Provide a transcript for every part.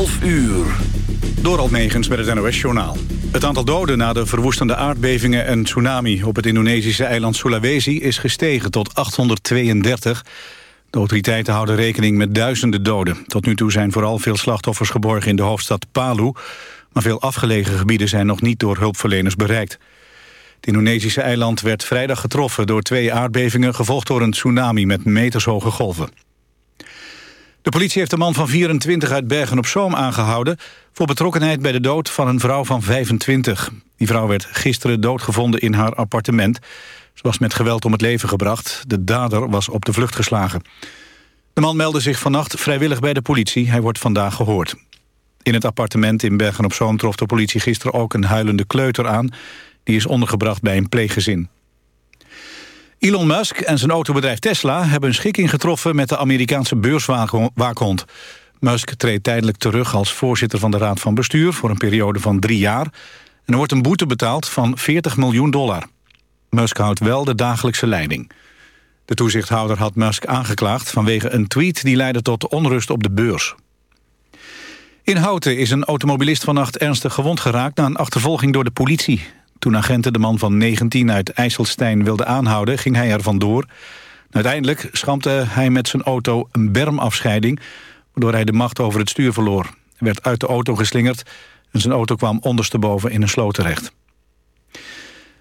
12 uur. Door Almegens met het NOS-journaal. Het aantal doden na de verwoestende aardbevingen en tsunami... op het Indonesische eiland Sulawesi is gestegen tot 832. De autoriteiten houden rekening met duizenden doden. Tot nu toe zijn vooral veel slachtoffers geborgen in de hoofdstad Palu... maar veel afgelegen gebieden zijn nog niet door hulpverleners bereikt. Het Indonesische eiland werd vrijdag getroffen door twee aardbevingen... gevolgd door een tsunami met metershoge golven. De politie heeft een man van 24 uit Bergen-op-Zoom aangehouden... voor betrokkenheid bij de dood van een vrouw van 25. Die vrouw werd gisteren doodgevonden in haar appartement. Ze was met geweld om het leven gebracht. De dader was op de vlucht geslagen. De man meldde zich vannacht vrijwillig bij de politie. Hij wordt vandaag gehoord. In het appartement in Bergen-op-Zoom trof de politie gisteren ook een huilende kleuter aan. Die is ondergebracht bij een pleeggezin. Elon Musk en zijn autobedrijf Tesla hebben een schikking getroffen met de Amerikaanse beurswaakhond. Musk treedt tijdelijk terug als voorzitter van de Raad van Bestuur voor een periode van drie jaar. En er wordt een boete betaald van 40 miljoen dollar. Musk houdt wel de dagelijkse leiding. De toezichthouder had Musk aangeklaagd vanwege een tweet die leidde tot onrust op de beurs. In Houten is een automobilist vannacht ernstig gewond geraakt na een achtervolging door de politie. Toen agenten de man van 19 uit IJsselstein wilden aanhouden, ging hij er vandoor. Uiteindelijk schampte hij met zijn auto een bermafscheiding... waardoor hij de macht over het stuur verloor. Hij werd uit de auto geslingerd en zijn auto kwam ondersteboven in een sloot terecht.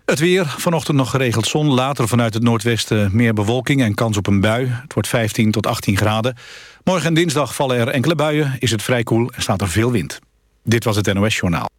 Het weer, vanochtend nog geregeld zon, later vanuit het noordwesten meer bewolking en kans op een bui. Het wordt 15 tot 18 graden. Morgen en dinsdag vallen er enkele buien, is het vrij koel en staat er veel wind. Dit was het NOS Journaal.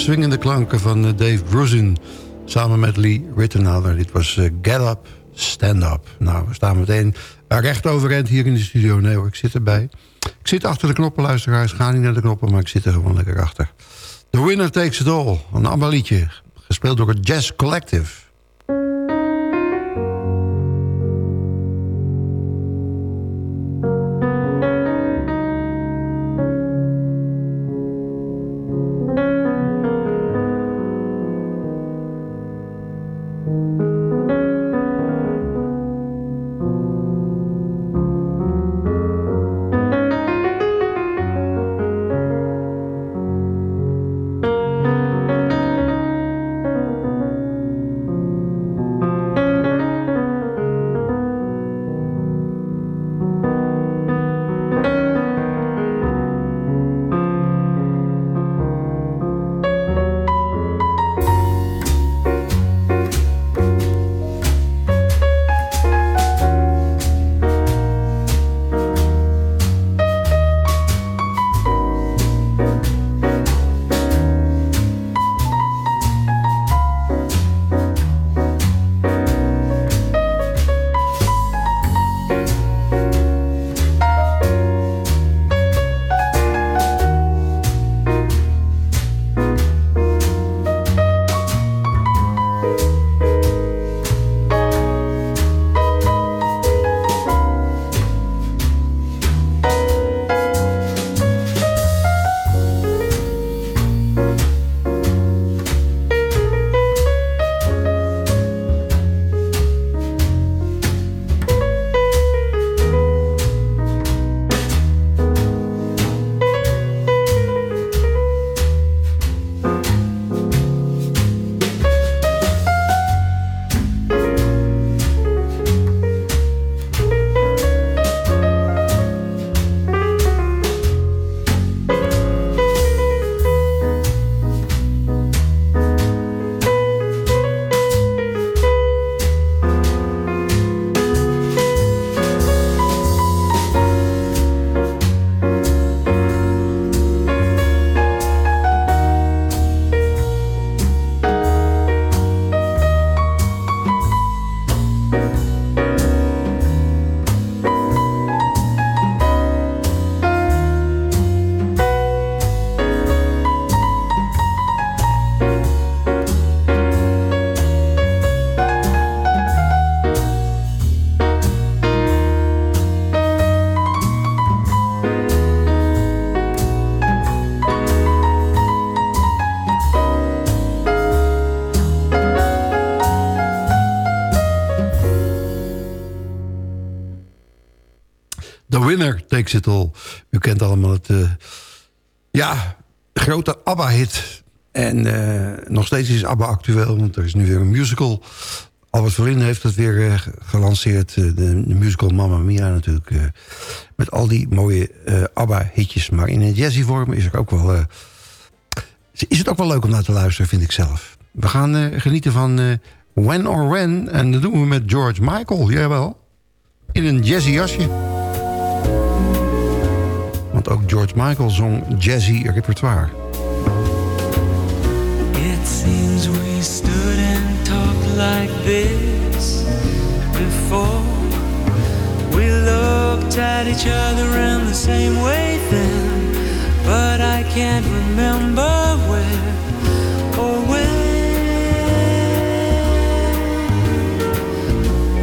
Swingende klanken van eh, Dave Grusin... samen met Lee Rittenhouser. Dit was uh, Get Up, Stand Up. Nou, we staan meteen recht overeind hier in de studio. Nee hoor, ik zit erbij. Ik zit achter de knoppen, luisteraars. Ga niet naar de knoppen, maar ik zit er gewoon lekker achter. The Winner Takes It All, een liedje. Gespeeld door het Jazz Collective. U kent allemaal het uh, ja, grote ABBA-hit. En uh, nog steeds is ABBA actueel, want er is nu weer een musical. Albert Verlin heeft het weer uh, gelanceerd. De, de, musical Mamma Mia natuurlijk. met al die mooie ABBA-hitjes. Maar in een jazzy vorm is, er ook wel, is het ook wel leuk om naar te luisteren, vind ik zelf. We gaan genieten van When or When. En dat doen we met George Michael, jawel. In een jazzy jasje. Want ook George Michael zong jazzy repertoire. It seems we stood and talked like this before. We looked at each other in the same way then, but I can't remember where or when.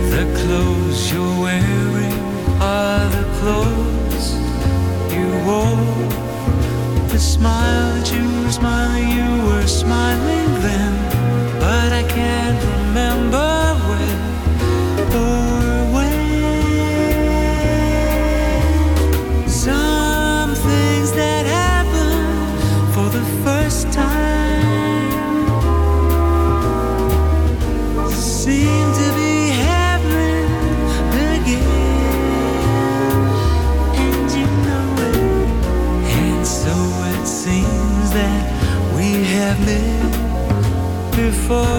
The clothes you're wearing are the clothes wore. The smile you smiling, you were smiling then. But I can't remember for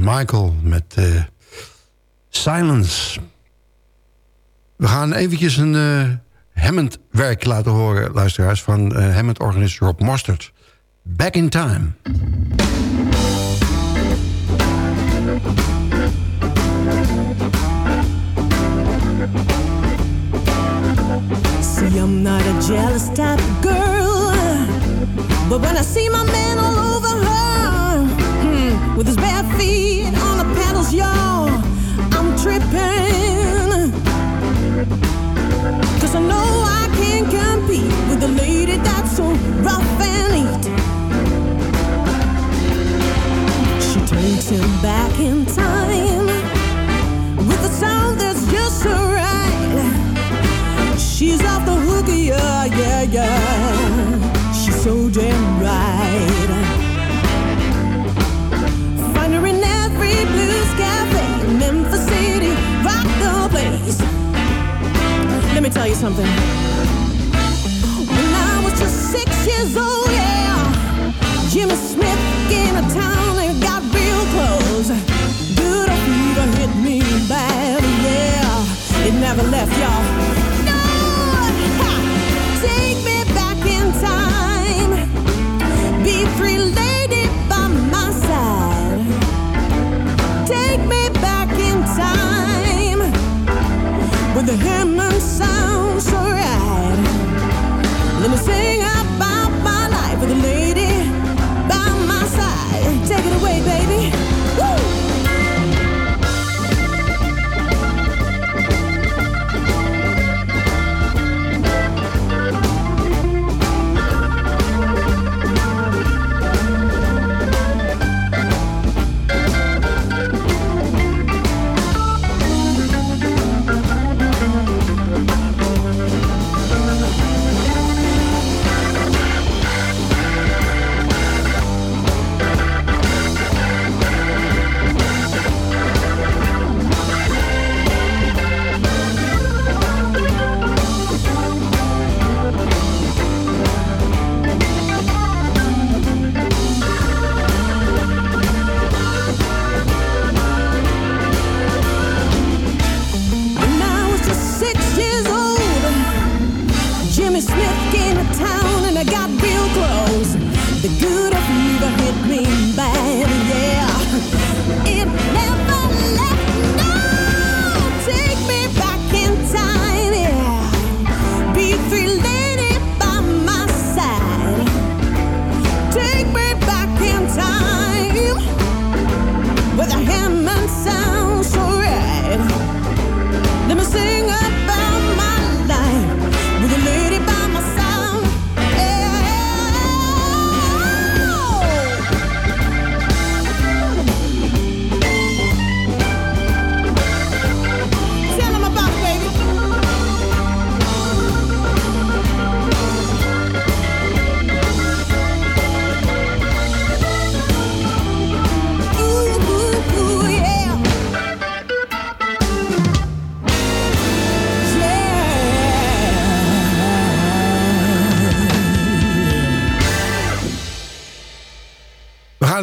Michael met uh, Silence. We gaan eventjes een uh, Hammond werk laten horen, luisteraars... van uh, Hammond-organist Rob Mostert. Back in Time. See, I'm not a jealous type of girl But when I see my man alone pain Cause I know I can't compete With a lady that's so rough and neat. She takes him back in time. something. When I was just six years old, yeah, Jimmy Smith came to town and got real close. Good fever hit me bad, yeah. It never left, y'all.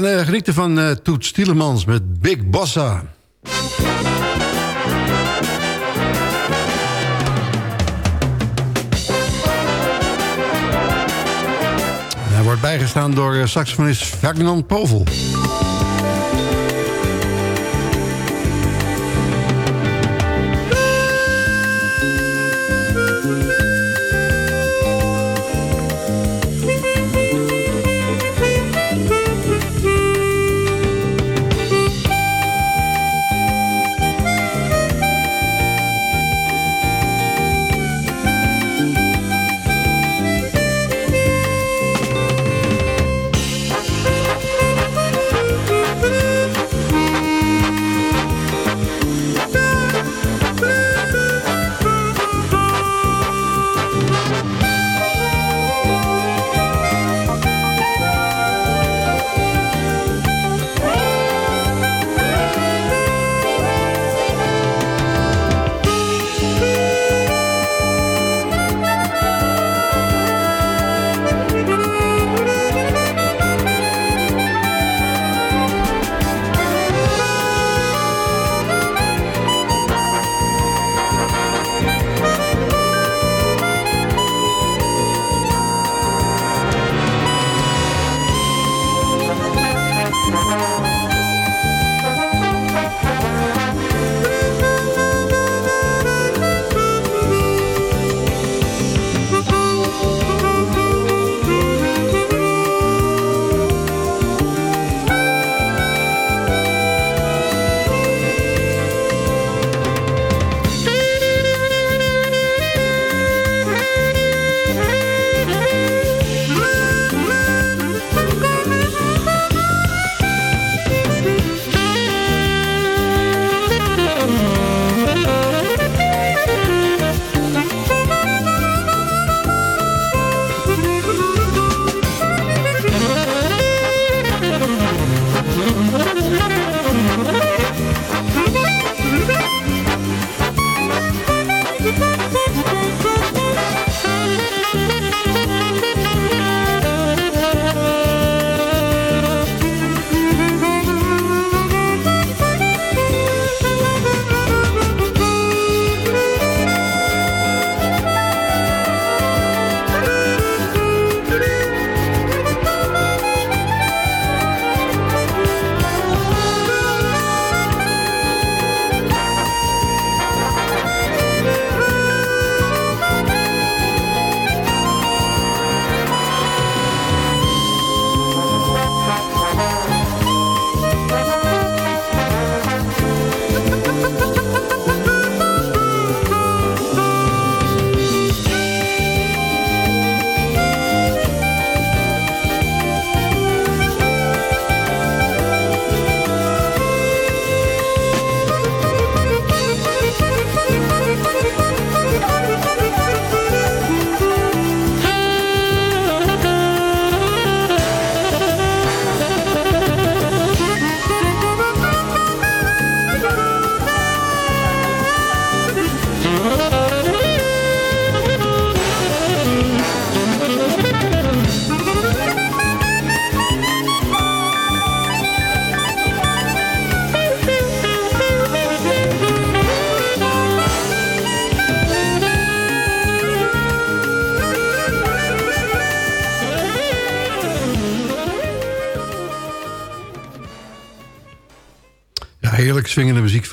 gaan uh, genieten van eh, Toet Stielemans met Big Bossa. Hij wordt bijgestaan door eh, saxofonist Ferdinand Povel.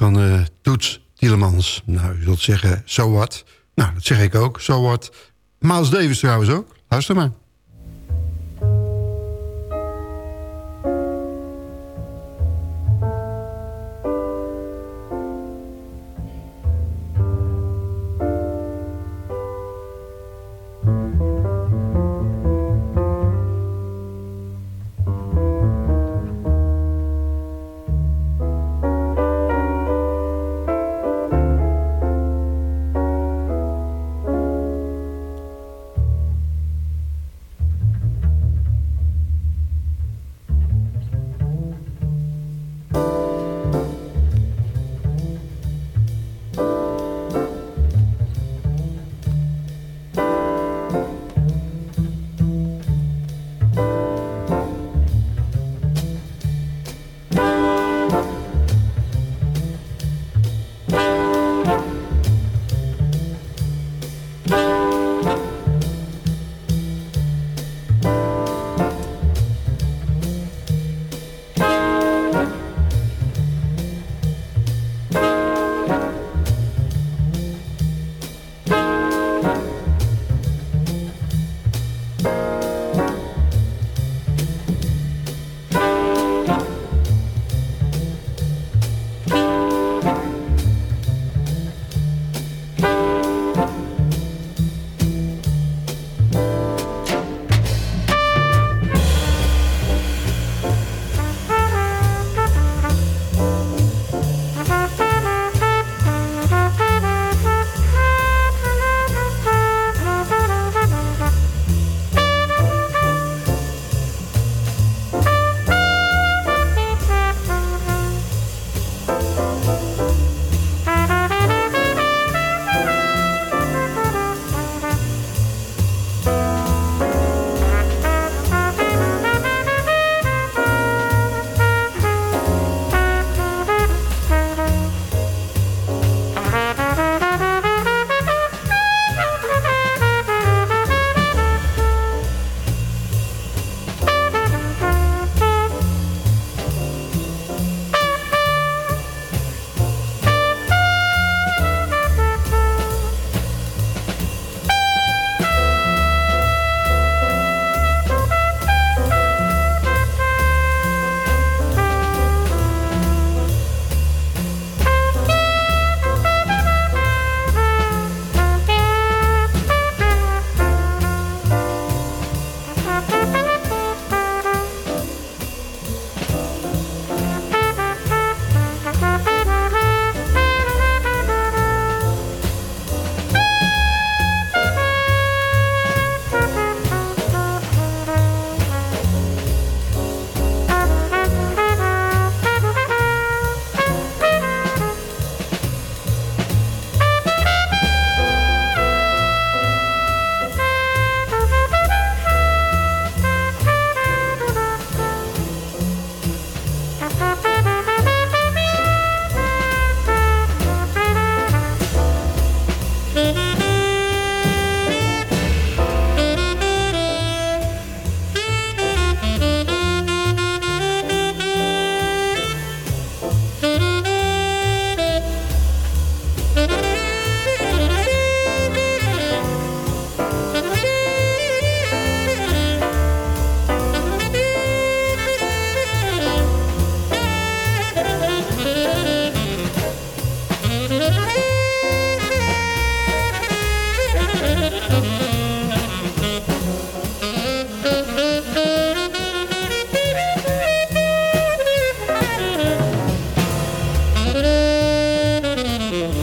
Van eh, Toets Tielemans. Nou, u zult zeggen, so what? Nou, dat zeg ik ook, so what? Miles Davis trouwens ook. Luister maar.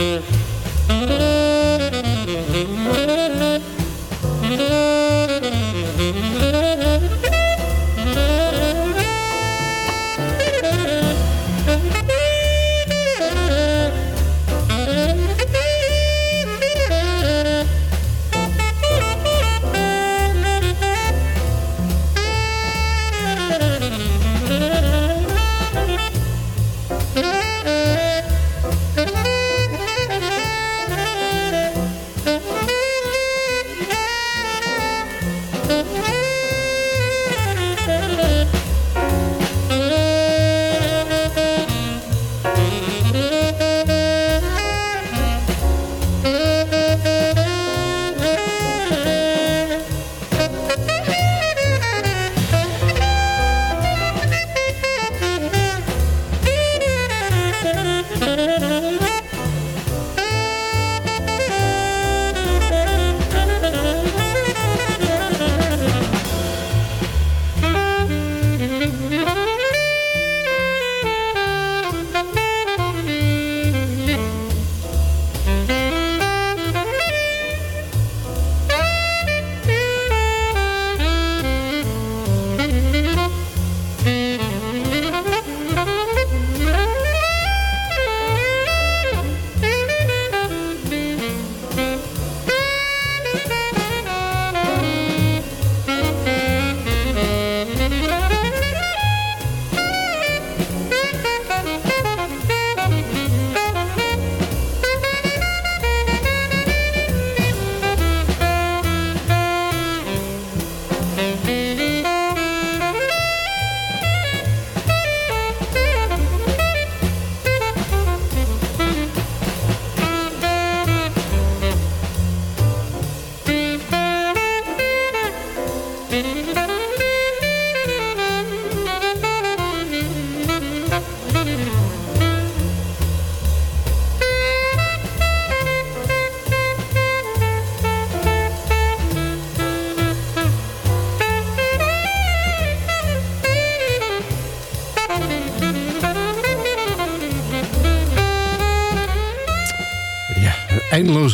Ja,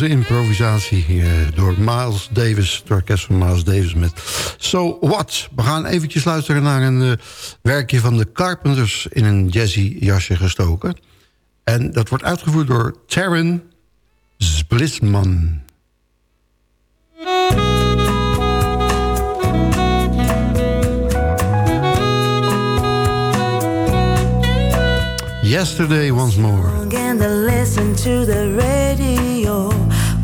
improvisatie eh, door Miles Davis, het orkest van Miles Davis met So What. We gaan eventjes luisteren naar een eh, werkje van de Carpenters in een jazzy jasje gestoken. En dat wordt uitgevoerd door Taryn Splitsman. Yesterday once more. and listen to the radio,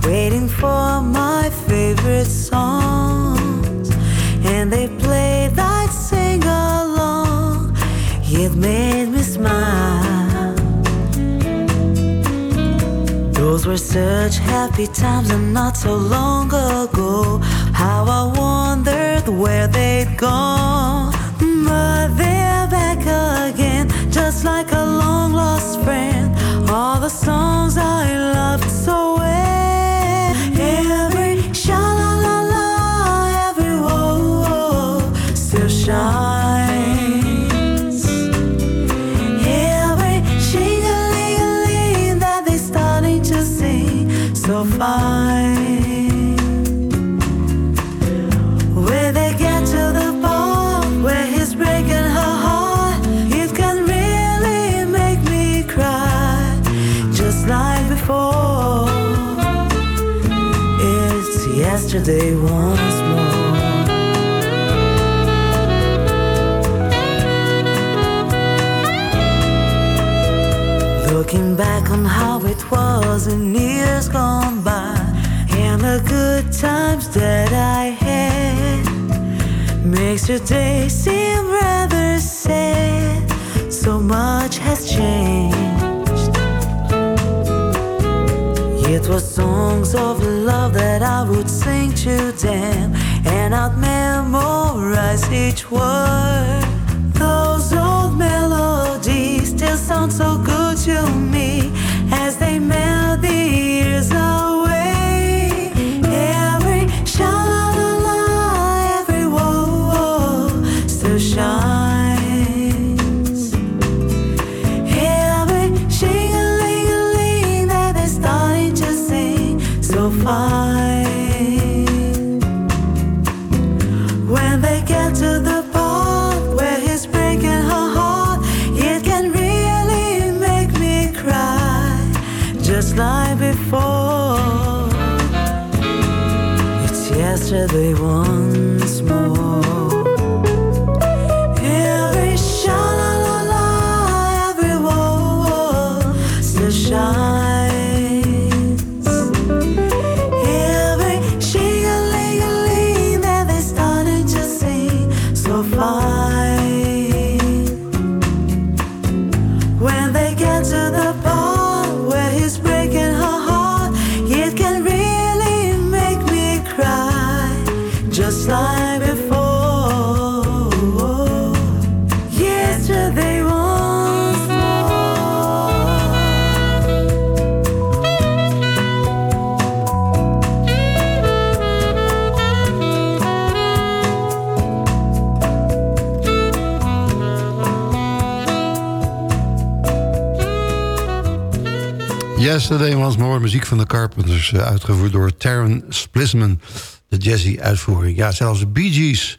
waiting for my favorite songs. And they play that sing along, it made me smile. Those were such happy times and not so long ago. How I wondered where they'd gone. But they're back again, just like a long lost friend. All the songs I loved so Where they get to the part where he's breaking her heart, it can really make me cry, just like before. It's yesterday once more. Looking back on how it was in years gone the good times that I had makes your day seem rather sad. So much has changed. It was songs of love that I would sing to them, and I'd memorize each word. Yesterday Once More, muziek van de Carpenters... eh, uitgevoerd door Taron Splisman, de jazzy-uitvoering. Ja, zelfs Bee Gees,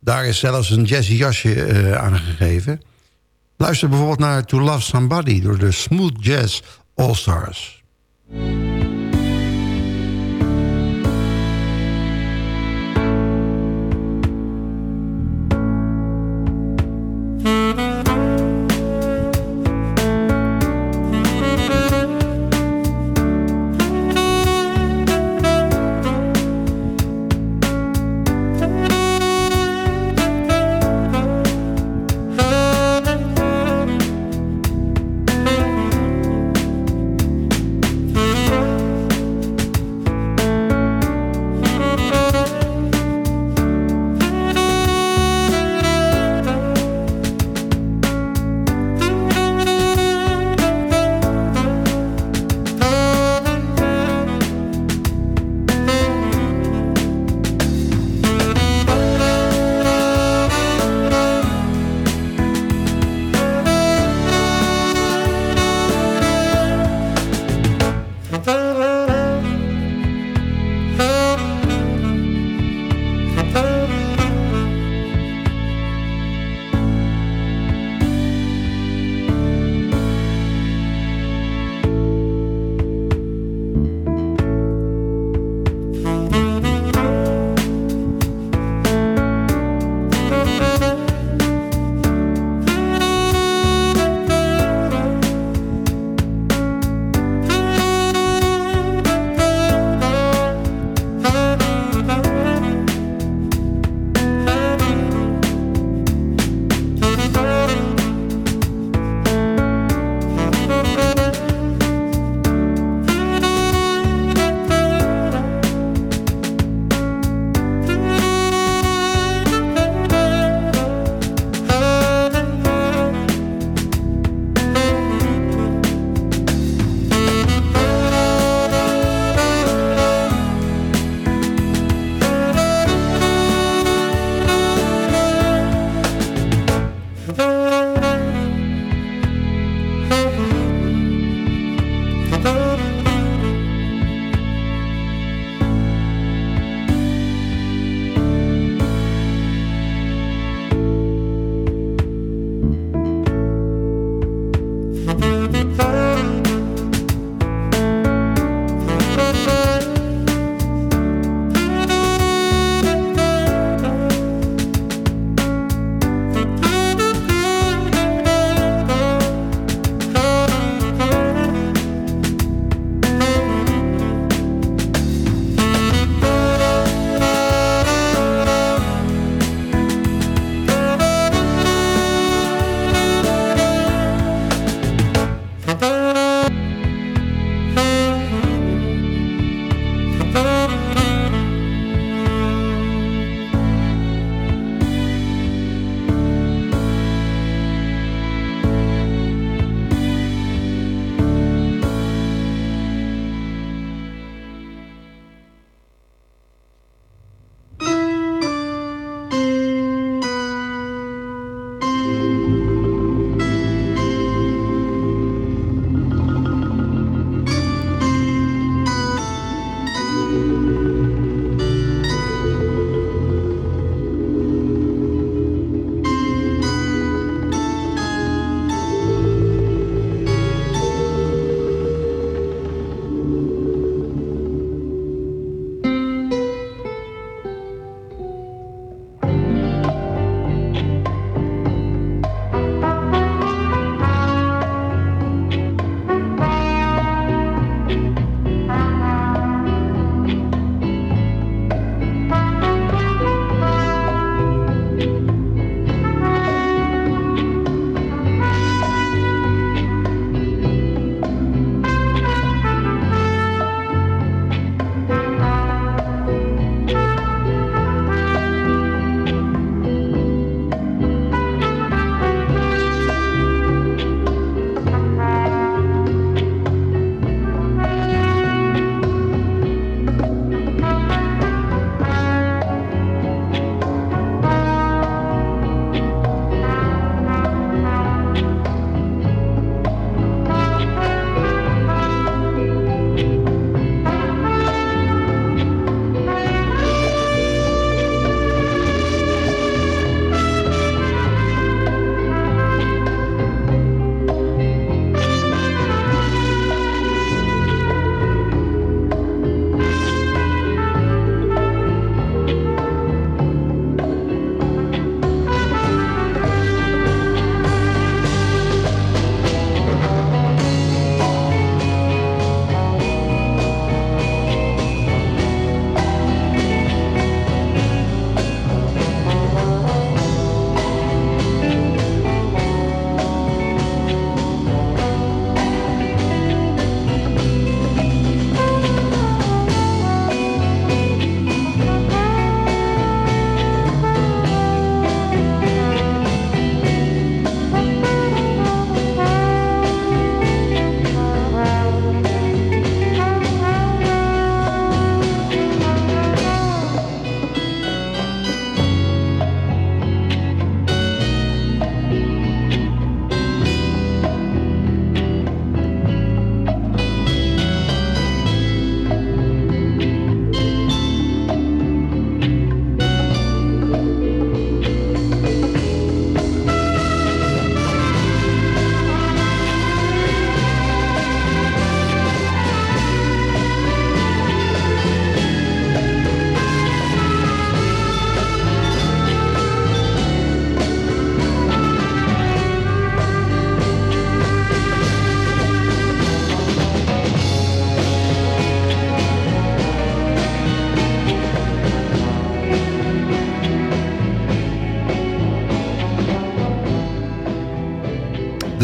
daar is zelfs een jazzy-jasje eh, aangegeven. Luister bijvoorbeeld naar To Love Somebody... door de Smooth Jazz All-Stars.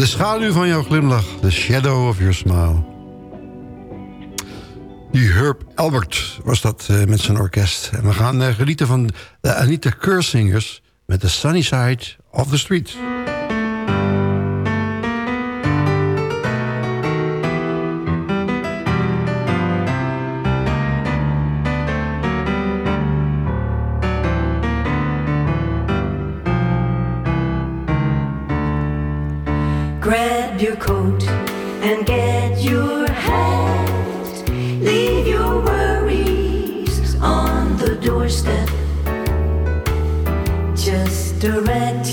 De schaduw van jouw glimlach. The shadow of your smile. Die Herb Albert was dat eh, met zijn orkest. En we gaan eh, genieten van de Anita Keursingers... met The Sunny Side of the Street. your coat and get your hat. Leave your worries on the doorstep. Just direct.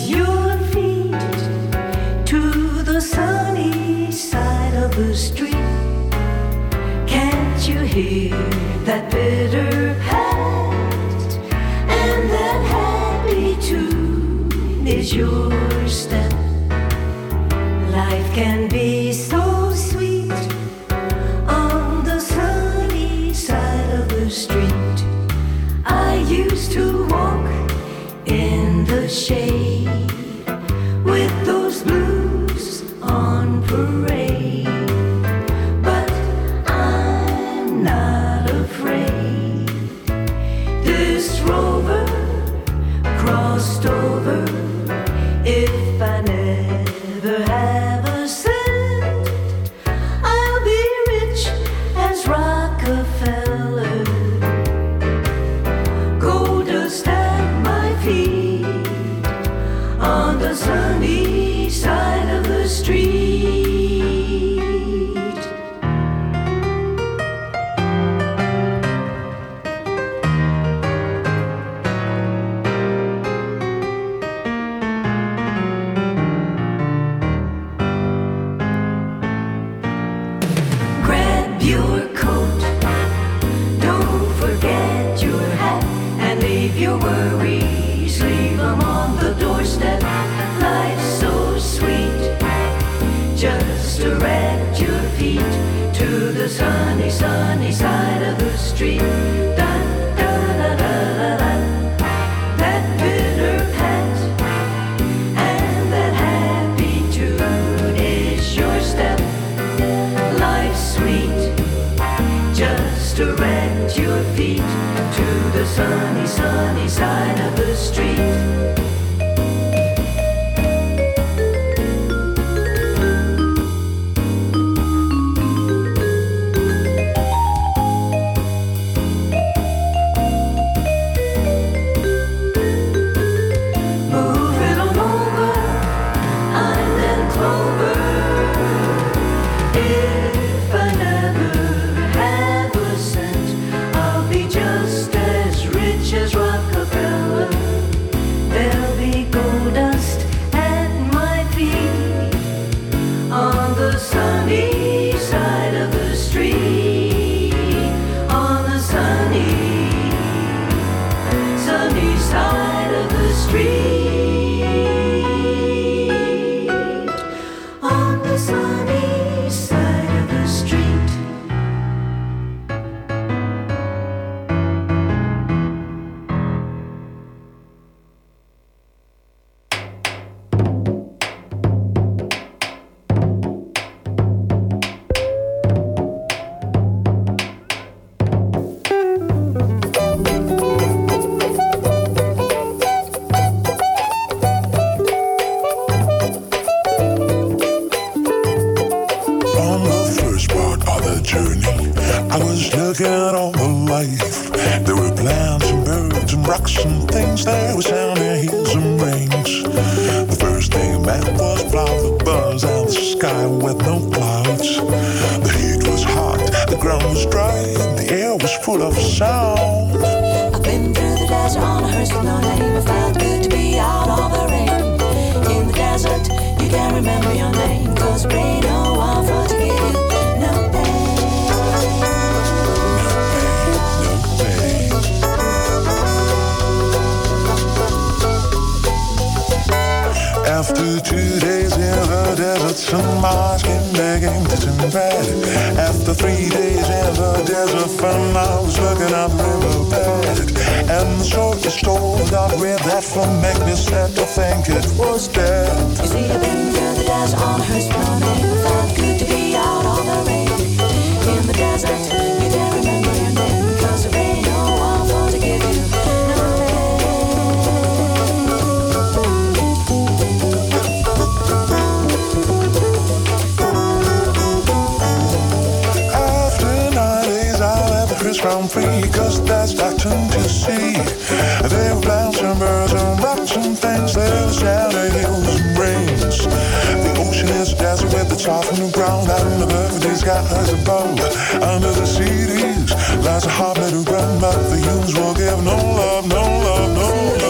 And the perfect skies above. Under the CDs lies a hot ground, but the humans will give no love, no love, no love.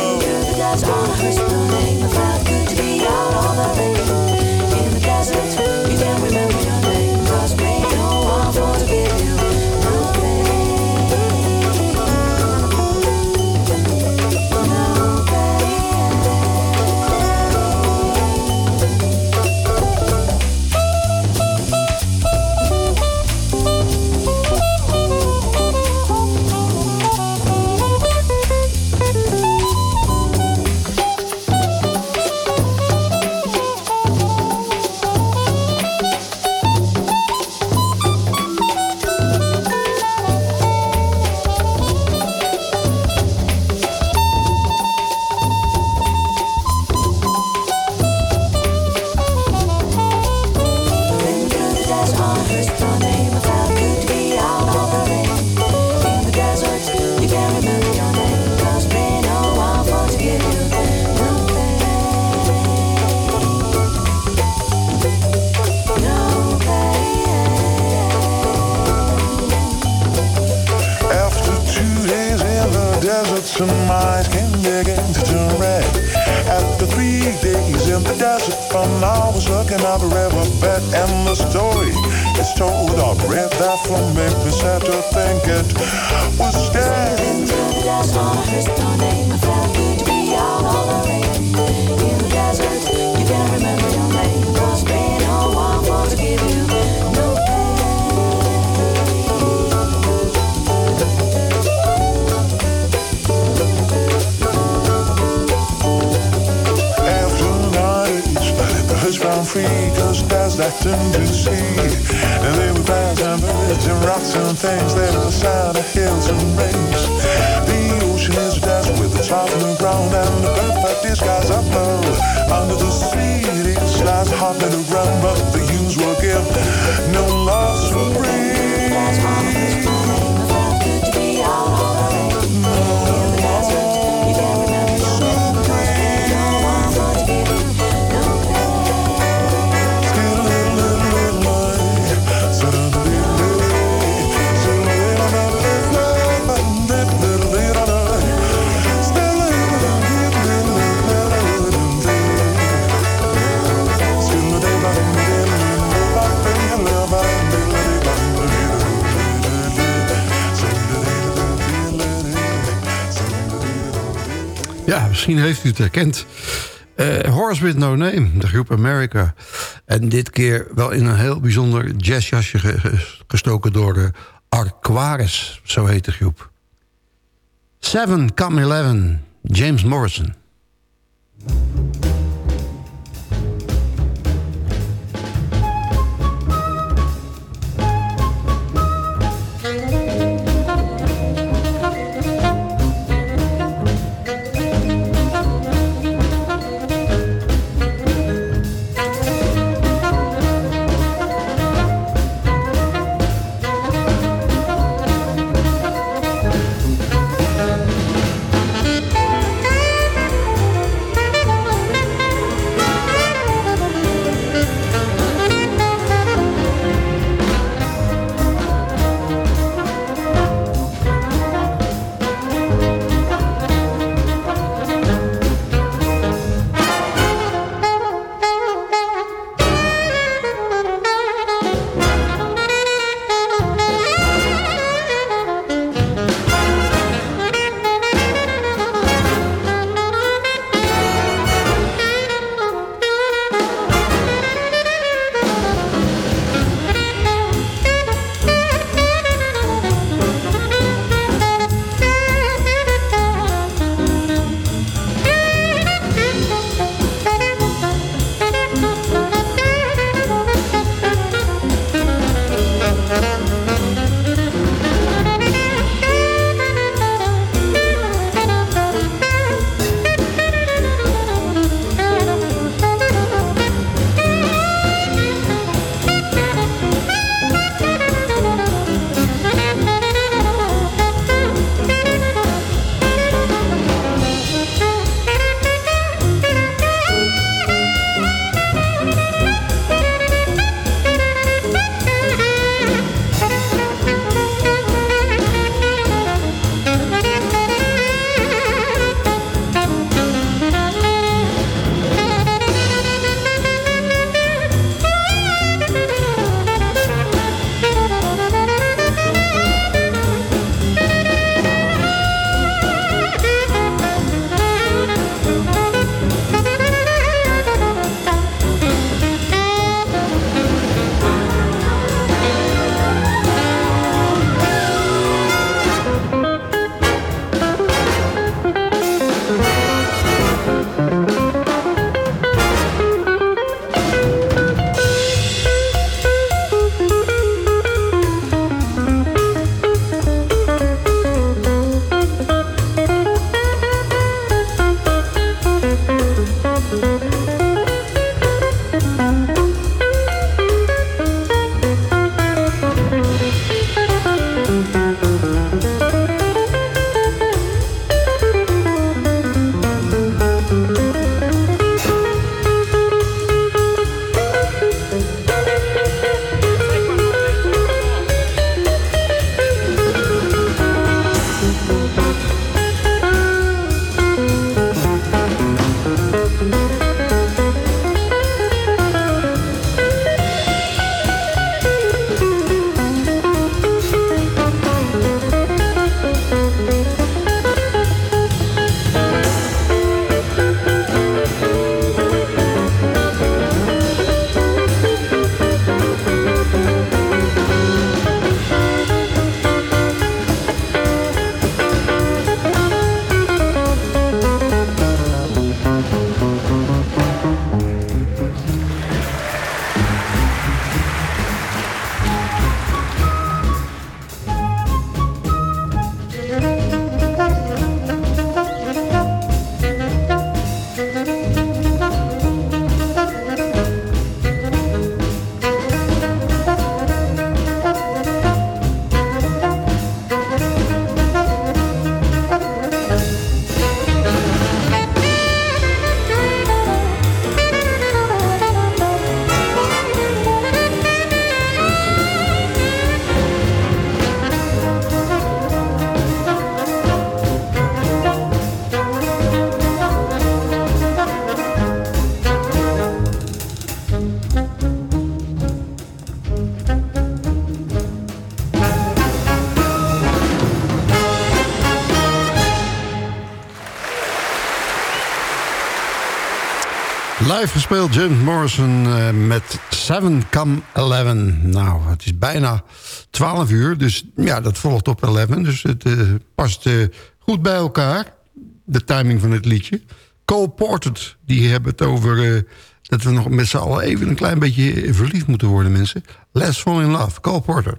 In the desert, from I was looking at the riverbed, and the story is told. I read that from make me sad to think it was dead. Been through the desert on a hearse running. Felt good to be out on the range. Free, cause there's nothing to see. And there were clouds and birds and rocks and things, there was a sound of hills and rings. The ocean is a desert with its heart on the ground, and the perfect disguise up low. Under the sea, it slides hot in the ground, but the humans will give no loss for free. Misschien heeft u het herkend. Eh Horse with No Name, de groep America. En dit keer wel in een heel bijzonder jazzjasje ge- ge- gestoken door de Arquaris, zo heet de groep. Seven Come Eleven, James Morrison. Live gespeeld James Morrison eh, met 7 Come 11. Nou, het is bijna 12 uur, dus ja, dat volgt op 11. Dus het eh, past eh, goed bij elkaar, de timing van het liedje. Cole Porter, die hebben het over... dat we nog met z'n allen even een klein beetje verliefd moeten worden, mensen. Let's fall in love, Cole Porter.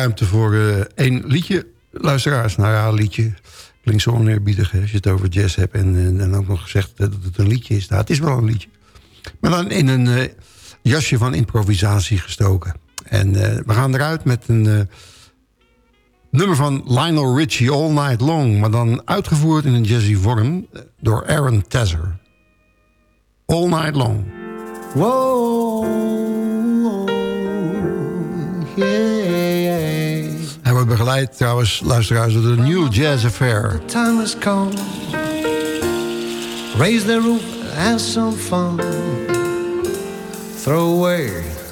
Ruimte voor eh, één liedje. Luisteraars, nou ja, een liedje. Klinkt zo oneerbiedig hè, als je het over jazz hebt... en, en dan ook nog gezegd dat het een liedje is. Nou, het is wel een liedje. Maar dan in een eh, jasje van improvisatie gestoken. En eh, we gaan eruit met een eh, nummer van Lionel Richie, All Night Long... maar dan uitgevoerd in een jazzy vorm eh, door Aaron Tesser. All Night Long. Whoa, wordt begeleid trouwens, luisteraars, door de New Jazz Affair. Time has come. Raise the roof, have some fun. Throw away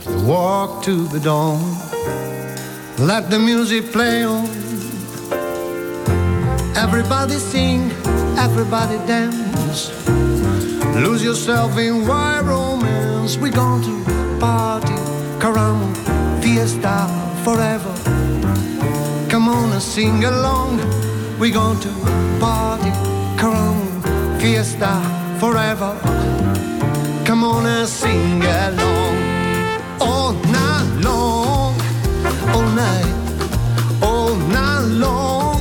the walk to the dawn. Let the music play on. Everybody sing, everybody dance. Lose yourself in wild romance. We're going to party, caramba, fiesta forever. On sing along. We're going to party, caramba, fiesta forever. Come on and sing along. All night long, all night, all night long,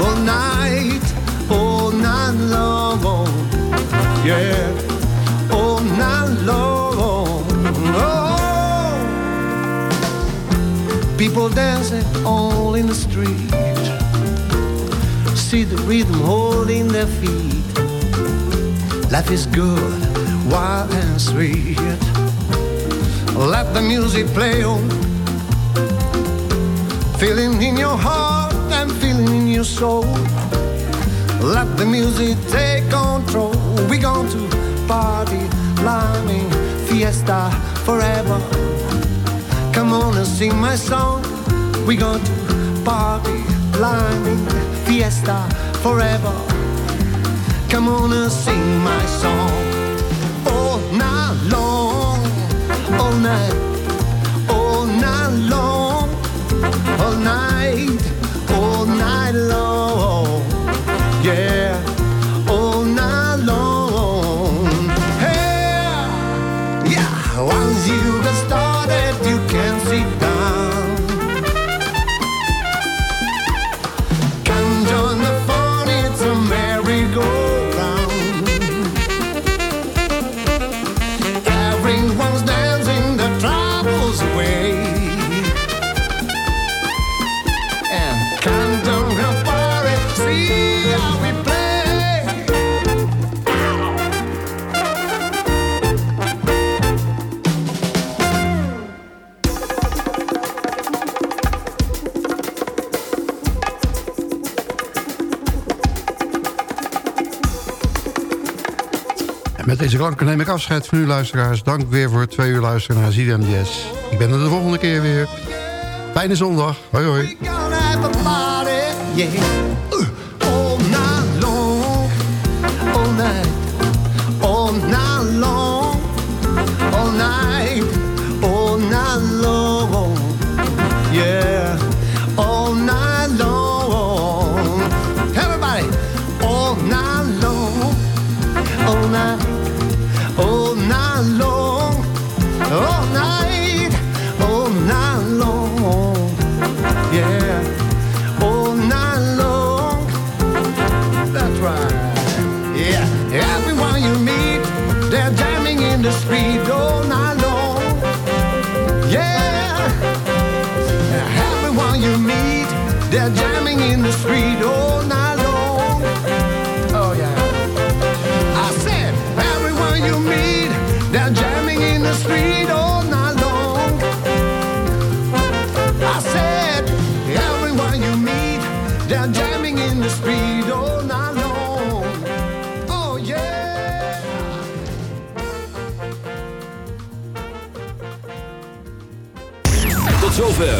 all night, all night long. Yeah, all night long. Oh. People dancing all in the street. See the rhythm holding their feet. Life is good, wild and sweet. Let the music play on. Feeling in your heart and feeling in your soul. Let the music take control. We're going to party, climbing, fiesta forever. Come on and sing my song. We're going to party, climbing, fiesta forever. Come on and sing my song. All night long, all night, Deze klanken neem ik afscheid van u luisteraars. Dank weer voor het twee uur luisteren naar ZFM. Ik ben er de volgende keer weer. Fijne zondag. Hoi hoi.